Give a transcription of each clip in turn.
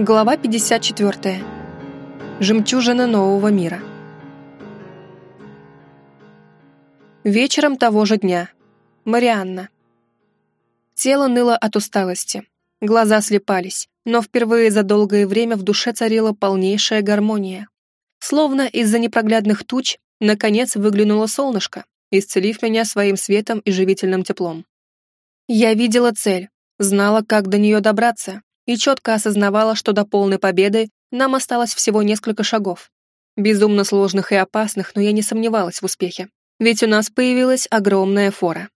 Глава 54. Жемчужина нового мира. Вечером того же дня. Марианна. Тело ныло от усталости. Глаза слепались, но впервые за долгое время в душе царила полнейшая гармония. Словно из-за непроглядных туч наконец выглянуло солнышко, исцелив меня своим светом и живительным теплом. Я видела цель, знала, как до нее добраться, и четко осознавала, что до полной победы нам осталось всего несколько шагов. Безумно сложных и опасных, но я не сомневалась в успехе. Ведь у нас появилась огромная фора.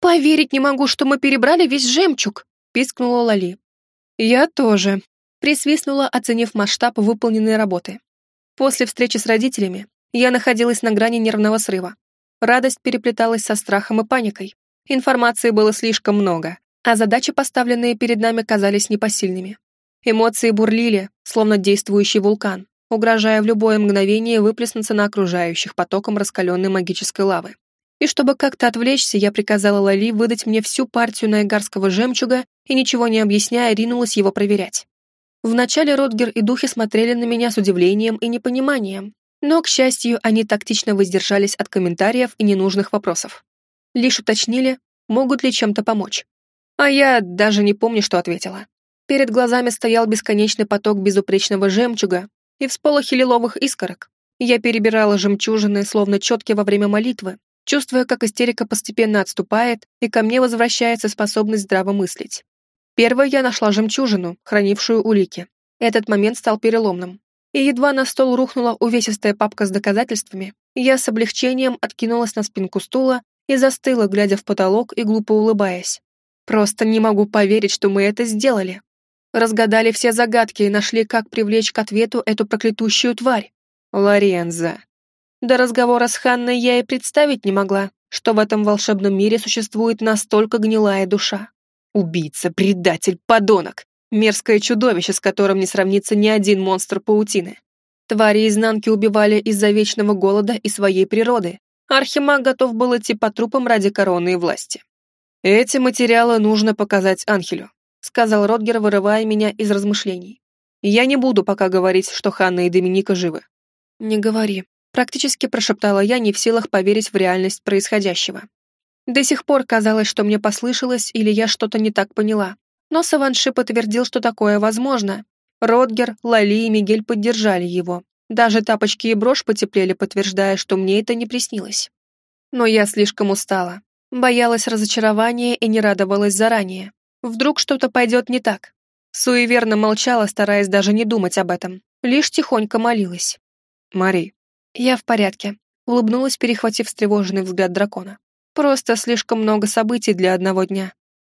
«Поверить не могу, что мы перебрали весь жемчуг!» — пискнула Лали. «Я тоже», — присвистнула, оценив масштаб выполненной работы. После встречи с родителями я находилась на грани нервного срыва. Радость переплеталась со страхом и паникой. Информации было слишком много, а задачи, поставленные перед нами, казались непосильными. Эмоции бурлили, словно действующий вулкан, угрожая в любое мгновение выплеснуться на окружающих потоком раскаленной магической лавы. И чтобы как-то отвлечься, я приказала Лали выдать мне всю партию наигарского жемчуга и, ничего не объясняя, ринулась его проверять. Вначале Ротгер и духи смотрели на меня с удивлением и непониманием, но, к счастью, они тактично воздержались от комментариев и ненужных вопросов. Лишь уточнили, могут ли чем-то помочь. А я даже не помню, что ответила. Перед глазами стоял бесконечный поток безупречного жемчуга и всполохи лиловых искорок. Я перебирала жемчужины, словно четки во время молитвы, чувствуя, как истерика постепенно отступает, и ко мне возвращается способность здраво мыслить. Первой я нашла жемчужину, хранившую улики. Этот момент стал переломным. И едва на стол рухнула увесистая папка с доказательствами, я с облегчением откинулась на спинку стула и застыла, глядя в потолок и глупо улыбаясь. Просто не могу поверить, что мы это сделали. Разгадали все загадки и нашли, как привлечь к ответу эту проклятущую тварь. Лоренза. До разговора с Ханной я и представить не могла, что в этом волшебном мире существует настолько гнилая душа. Убийца, предатель, подонок. Мерзкое чудовище, с которым не сравнится ни один монстр паутины. Твари изнанки убивали из-за вечного голода и своей природы. Архимаг готов был идти по трупам ради короны и власти. «Эти материалы нужно показать Анхелю», сказал Ротгер, вырывая меня из размышлений. «Я не буду пока говорить, что Ханна и Доминика живы». «Не говори», практически прошептала я, не в силах поверить в реальность происходящего. До сих пор казалось, что мне послышалось или я что-то не так поняла. Но Саванши подтвердил, что такое возможно. Ротгер, Лали и Мигель поддержали его. Даже тапочки и брошь потеплели, подтверждая, что мне это не приснилось. Но я слишком устала. Боялась разочарования и не радовалась заранее. Вдруг что-то пойдет не так. Суеверно молчала, стараясь даже не думать об этом. Лишь тихонько молилась. «Мари». «Я в порядке», — улыбнулась, перехватив встревоженный взгляд дракона. «Просто слишком много событий для одного дня.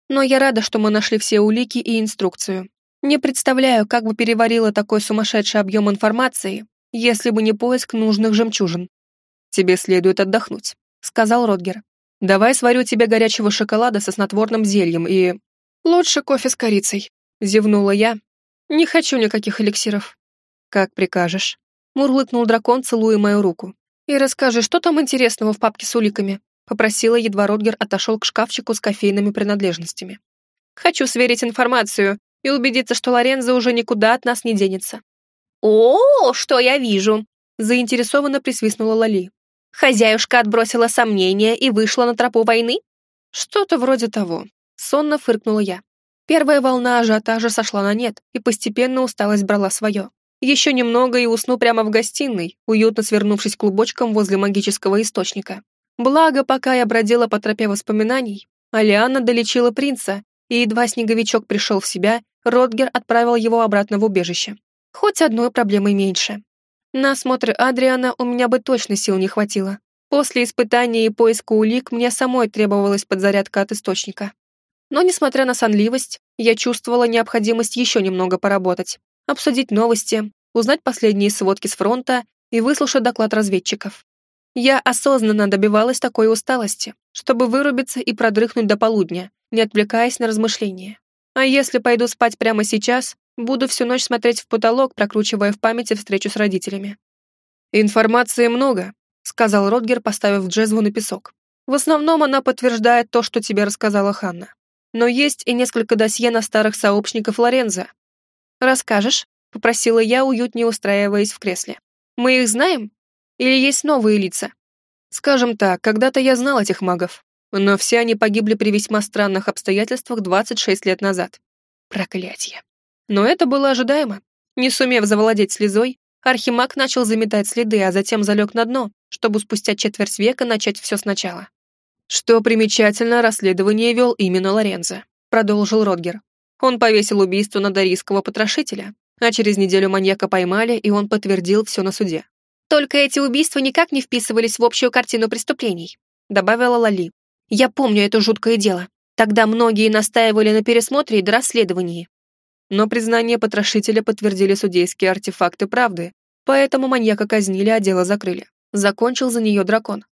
Но я рада, что мы нашли все улики и инструкцию. Не представляю, как бы переварила такой сумасшедший объем информации, если бы не поиск нужных жемчужин. «Тебе следует отдохнуть», — сказал Ротгер. Давай сварю тебе горячего шоколада со снотворным зельем и... Лучше кофе с корицей, зевнула я. Не хочу никаких эликсиров. Как прикажешь. Мурлыкнул дракон, целуя мою руку. И расскажи, что там интересного в папке с уликами? Попросила, едва Ротгер отошел к шкафчику с кофейными принадлежностями. Хочу сверить информацию и убедиться, что Лорензо уже никуда от нас не денется. «О, что я вижу!» заинтересованно присвистнула Лали. Хозяюшка отбросила сомнения и вышла на тропу войны? Что-то вроде того. Сонно фыркнула я. Первая волна ажиотажа сошла на нет, и постепенно усталость брала свое. Еще немного и усну прямо в гостиной, уютно свернувшись клубочком возле магического источника. Благо, пока я бродила по тропе воспоминаний, Алиана долечила принца, и едва снеговичок пришел в себя, Ротгер отправил его обратно в убежище. Хоть одной проблемой меньше. На осмотр Адриана у меня бы точно сил не хватило. После испытания и поиска улик мне самой требовалась подзарядка от источника. Но, несмотря на сонливость, я чувствовала необходимость еще немного поработать, обсудить новости, узнать последние сводки с фронта и выслушать доклад разведчиков. Я осознанно добивалась такой усталости, чтобы вырубиться и продрыхнуть до полудня, не отвлекаясь на размышления. А если пойду спать прямо сейчас, Буду всю ночь смотреть в потолок, прокручивая в памяти встречу с родителями. «Информации много», — сказал Ротгер, поставив джезву на песок. «В основном она подтверждает то, что тебе рассказала Ханна. Но есть и несколько досье на старых сообщников Лоренза. «Расскажешь?» — попросила я, уютнее устраиваясь в кресле. «Мы их знаем? Или есть новые лица?» «Скажем так, когда-то я знал этих магов, но все они погибли при весьма странных обстоятельствах 26 лет назад. Проклятье. Но это было ожидаемо. Не сумев завладеть слезой, Архимаг начал заметать следы, а затем залег на дно, чтобы спустя четверть века начать все сначала. Что примечательно, расследование вел именно Лорензо, продолжил Родгер. Он повесил убийство на дарийского потрошителя, а через неделю маньяка поймали, и он подтвердил все на суде. «Только эти убийства никак не вписывались в общую картину преступлений», добавила Лали. «Я помню это жуткое дело. Тогда многие настаивали на пересмотре и дорасследовании. Но признание потрошителя подтвердили судейские артефакты правды, поэтому маньяка казнили, а дело закрыли. Закончил за нее дракон.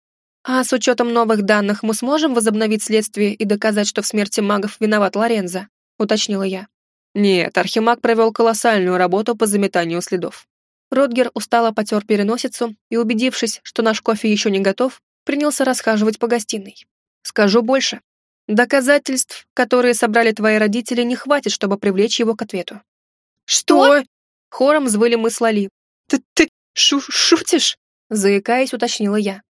А с учетом новых данных мы сможем возобновить следствие и доказать, что в смерти магов виноват Лорензо, уточнила я. Нет, Архимаг провел колоссальную работу по заметанию следов. Родгер устало потер переносицу и, убедившись, что наш кофе еще не готов, принялся расхаживать по гостиной. Скажу больше. Доказательств, которые собрали твои родители, не хватит, чтобы привлечь его к ответу. Что? Хором взвыли мы с Лали. Ты, ты шу шутишь? Заикаясь, уточнила я.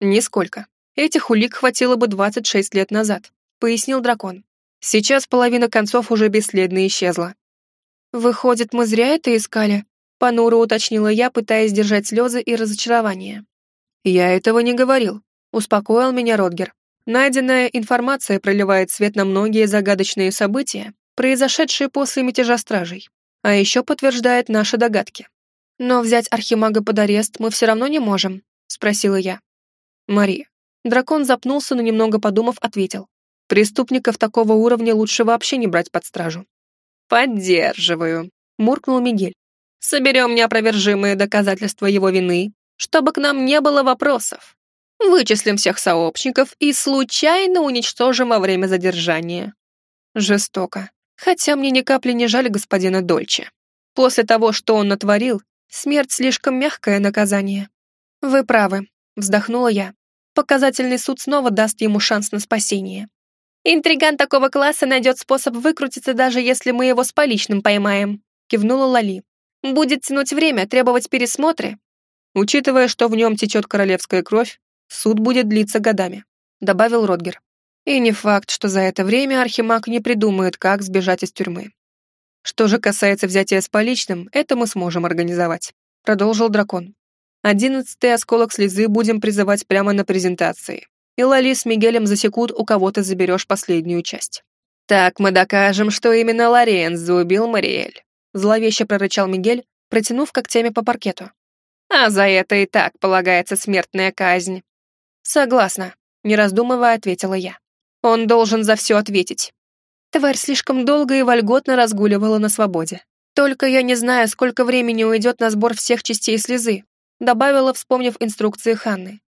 Нисколько. Этих улик хватило бы 26 лет назад, пояснил дракон. Сейчас половина концов уже бесследно исчезла. Выходит, мы зря это искали? Понуро уточнила я, пытаясь держать слезы и разочарование. Я этого не говорил, успокоил меня Родгер. Найденная информация проливает свет на многие загадочные события, произошедшие после мятежа стражей, а еще подтверждает наши догадки. «Но взять Архимага под арест мы все равно не можем», — спросила я. «Мари». Дракон запнулся, но немного подумав, ответил. «Преступников такого уровня лучше вообще не брать под стражу». «Поддерживаю», — муркнул Мигель. «Соберем неопровержимые доказательства его вины, чтобы к нам не было вопросов вычислим всех сообщников и случайно уничтожим во время задержания. Жестоко. Хотя мне ни капли не жаль господина Дольче. После того, что он натворил, смерть слишком мягкое наказание. Вы правы, вздохнула я. Показательный суд снова даст ему шанс на спасение. Интриган такого класса найдет способ выкрутиться, даже если мы его с поличным поймаем, кивнула Лали. Будет тянуть время, требовать пересмотры. Учитывая, что в нем течет королевская кровь, Суд будет длиться годами», — добавил Родгер. «И не факт, что за это время Архимаг не придумает, как сбежать из тюрьмы. Что же касается взятия с поличным, это мы сможем организовать», — продолжил дракон. «Одиннадцатый осколок слезы будем призывать прямо на презентации. И Лали с Мигелем засекут, у кого ты заберешь последнюю часть». «Так мы докажем, что именно Лоренцо убил Мариэль», — зловеще прорычал Мигель, протянув когтями по паркету. «А за это и так полагается смертная казнь. «Согласна», — не раздумывая ответила я. «Он должен за все ответить». Тварь слишком долго и вольготно разгуливала на свободе. «Только я не знаю, сколько времени уйдет на сбор всех частей слезы», добавила, вспомнив инструкции Ханны.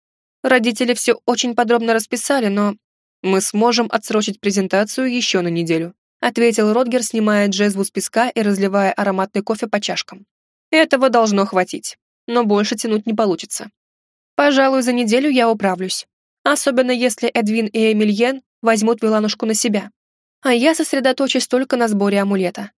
Родители все очень подробно расписали, но мы сможем отсрочить презентацию еще на неделю, ответил Родгер, снимая джезву с песка и разливая ароматный кофе по чашкам. Этого должно хватить, но больше тянуть не получится. Пожалуй, за неделю я управлюсь. Особенно если Эдвин и Эмильен возьмут Виланушку на себя. А я сосредоточусь только на сборе амулета.